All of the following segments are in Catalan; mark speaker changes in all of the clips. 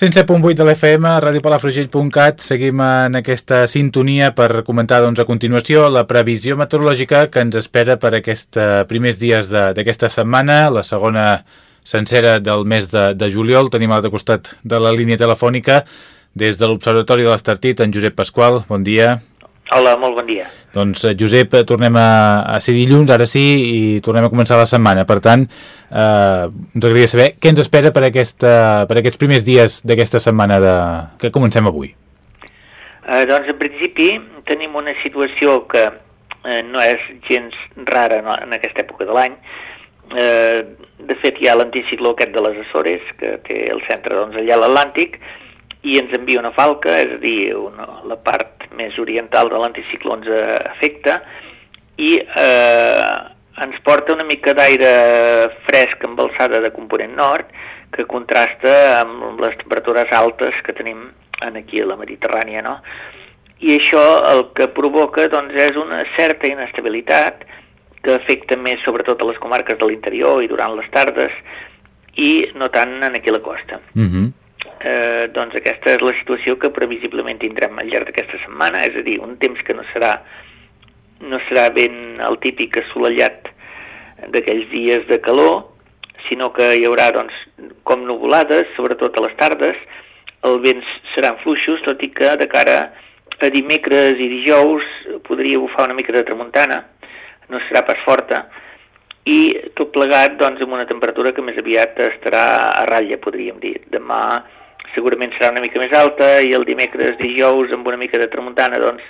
Speaker 1: 107.8 de l'FM, radiopalafrugell.cat, seguim en aquesta sintonia per comentar doncs, a continuació la previsió meteorològica que ens espera per aquests primers dies d'aquesta setmana, la segona sencera del mes de, de juliol. Tenim a l'altre costat de la línia telefònica des de l'Observatori de l'Estartit, en Josep Pasqual, bon dia.
Speaker 2: Hola, molt bon dia.
Speaker 1: Doncs, eh, Josep, eh, tornem a, a ser dilluns, ara sí, i tornem a començar la setmana. Per tant, eh, ens agradaria saber què ens espera per, aquesta, per aquests primers dies d'aquesta setmana de... que comencem avui.
Speaker 2: Eh, doncs, en principi, tenim una situació que eh, no és gens rara no, en aquesta època de l'any. Eh, de fet, hi ha l'anticicló aquest de les Açores, que té el centre doncs, allà a l'Atlàntic, i ens envia una falca, és a dir, una, la part més oriental de l'anticicló ens afecta, i eh, ens porta una mica d'aire fresc amb alçada de component nord, que contrasta amb les temperatures altes que tenim aquí a la Mediterrània, no? I això el que provoca doncs, és una certa inestabilitat que afecta més sobretot a les comarques de l'interior i durant les tardes i no tant en aquí a la costa. Uh mhm. Eh, doncs aquesta és la situació que previsiblement tindrem al llarg d'aquesta setmana, és a dir, un temps que no serà, no serà ben el típic assolellat d'aquells dies de calor, sinó que hi haurà doncs, com nuvolades, sobretot a les tardes, els vents seran fluixos, tot i que de cara a dimecres i dijous podria bufar una mica de tramuntana, no serà pas forta, i tot plegat doncs, amb una temperatura que més aviat estarà a ratlla, podríem dir. Demà segurament serà una mica més alta i el dimecres, dijous, amb una mica de tramuntana, doncs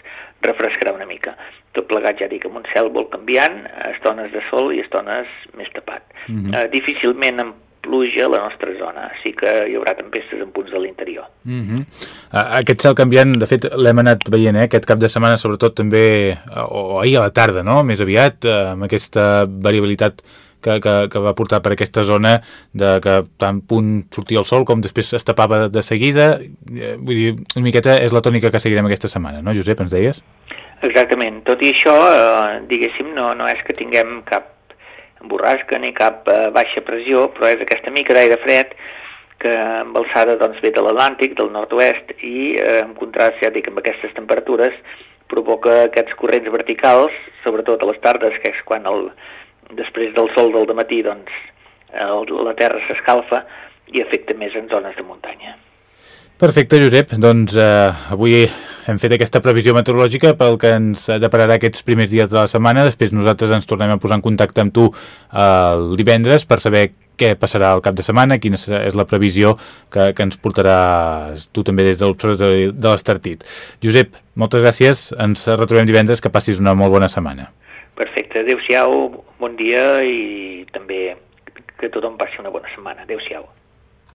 Speaker 2: refrescarà una mica. Tot plegat, ja dic, amb un cel molt canviant, estones de sol i estones més tapat. Mm -hmm. uh, difícilment amb pluja a la nostra zona, sí que hi haurà tempestes en punts de l'interior.
Speaker 1: Mm -hmm. aquest cel canviant, de fet, l'hem anat veient eh, aquest cap de setmana, sobretot també, o, o ahir a la tarda, no?, més aviat, uh, amb aquesta variabilitat que, que, que va portar per aquesta zona de que tant punt sortia el sol com després es tapava de seguida. Eh, vull dir, una miqueta és la tònica que seguirem aquesta setmana, no, Josep, ens deies?
Speaker 2: Exactament. Tot i això, eh, diguéssim, no, no és que tinguem cap borrasca ni cap eh, baixa pressió, però és aquesta mica d'aire fred que amb alçada doncs, ve de l'Atlàntic, del nord-oest, i eh, en contrast, ja dic, amb aquestes temperatures, provoca aquests corrents verticals, sobretot a les tardes, que és quan el, després del sol del matí doncs, el, la terra s'escalfa i afecta més en zones de muntanya.
Speaker 1: Perfecte, Josep. Doncs eh, avui hem fet aquesta previsió meteorològica pel que ens depararà aquests primers dies de la setmana. Després nosaltres ens tornem a posar en contacte amb tu eh, el divendres per saber què passarà al cap de setmana, quina és la previsió que, que ens portarà tu també des de l'Observatori de l'Estartit. Josep, moltes gràcies. Ens retrobem divendres. Que passis una molt bona setmana.
Speaker 2: Perfecte. Adéu-siau, bon dia i també que tothom passi una bona setmana. Adéu-siau.